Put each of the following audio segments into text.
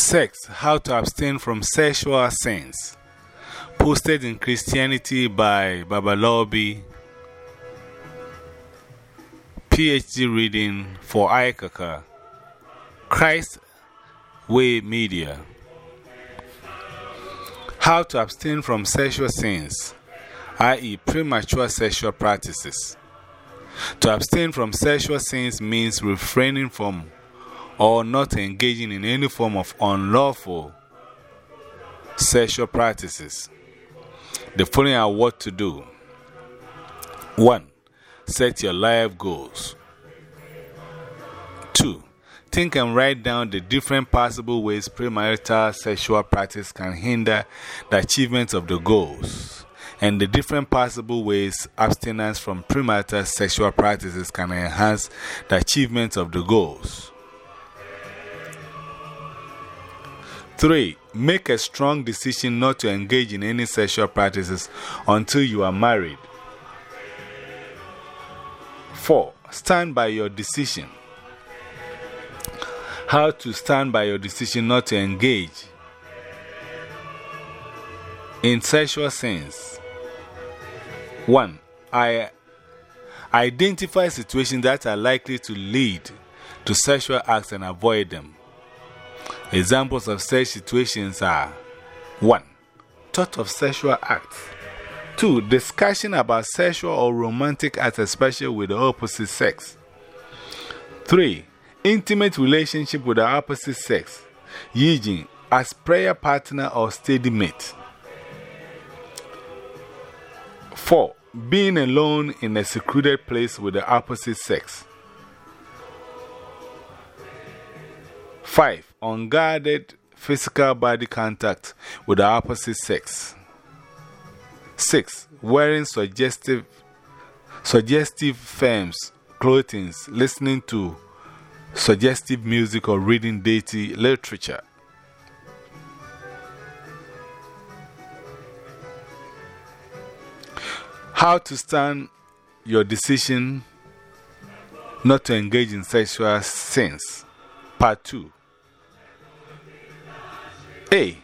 Sex How to Abstain from Sexual Sins. Posted in Christianity by Babalobi. PhD reading for Aikaka. Christ Way Media. How to abstain from sexual sins, i.e., premature sexual practices. To abstain from sexual sins means refraining from or not engaging in any form of unlawful sexual practices. The following are what to do 1. Set your life goals. 2. Think and write down the different possible ways premarital sexual practice can hinder the achievement of the goals, and the different possible ways abstinence from premarital sexual practices can enhance the achievement of the goals. 3. Make a strong decision not to engage in any sexual practices until you are married. 4. Stand by your decision. How to stand by your decision not to engage in sexual sins. 1. I identify situations that are likely to lead to sexual acts and avoid them. Examples of such situations are 1. Thought of sexual acts. 2. Discussion about sexual or romantic acts, especially with the opposite sex. 3. Intimate relationship with the opposite sex, using as prayer partner or steady mate. 4. Being alone in a secluded place with the opposite sex. 5 unguarded physical body contact with the opposite sex. 6. Wearing suggestive, suggestive firms, clothing, listening to suggestive music, or reading dirty literature. How to stand your decision not to engage in sexual sins. Part 2. A.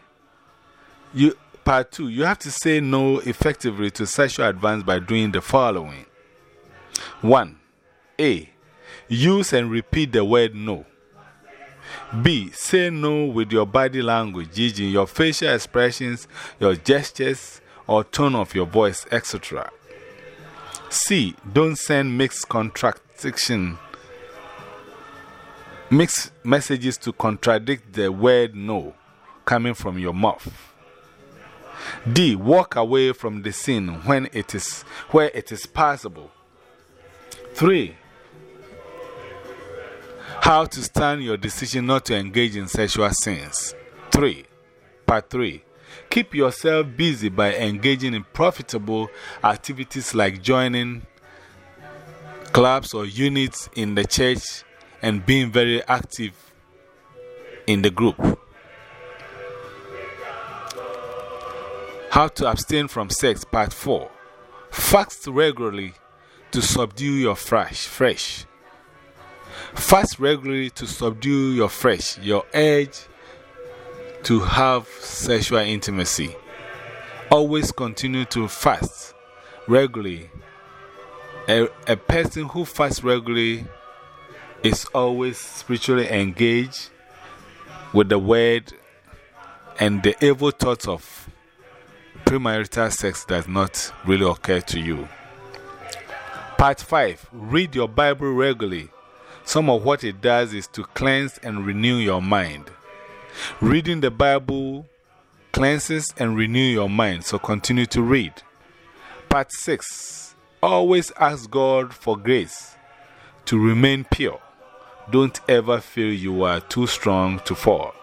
You, part 2. You have to say no effectively to sexual advance by doing the following 1. A. Use and repeat the word no. B. Say no with your body language, using your facial expressions, your gestures, or tone of your voice, etc. C. Don't send mixed contradiction, mixed messages to contradict the word no coming from your mouth. D. Walk away from the scene when it is, where it is possible. 3. How to stand your decision not to engage in sexual sins. 3. Part 3. Keep yourself busy by engaging in profitable activities like joining clubs or units in the church and being very active in the group. How to Abstain from Sex, Part 4. Fast regularly to subdue your fresh. fresh. Fast regularly to subdue your fresh, your urge to have sexual intimacy. Always continue to fast regularly. A, a person who fasts regularly is always spiritually engaged with the word and the evil thoughts of premarital sex does not really occur to you. Part 5 Read your Bible regularly. Some of what it does is to cleanse and renew your mind. Reading the Bible cleanses and renew your mind, so continue to read. Part 6 Always ask God for grace to remain pure. Don't ever feel you are too strong to fall.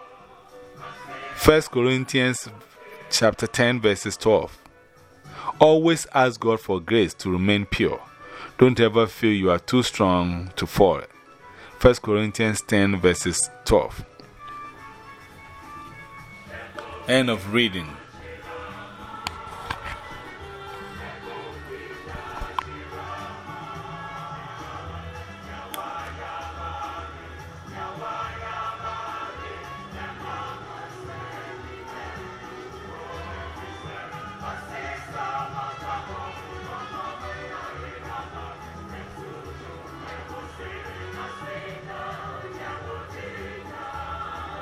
1 Corinthians chapter 10, verses 12. Always ask God for grace to remain pure. Don't ever feel you are too strong to fall. 1 Corinthians 10, verses 12. End of reading.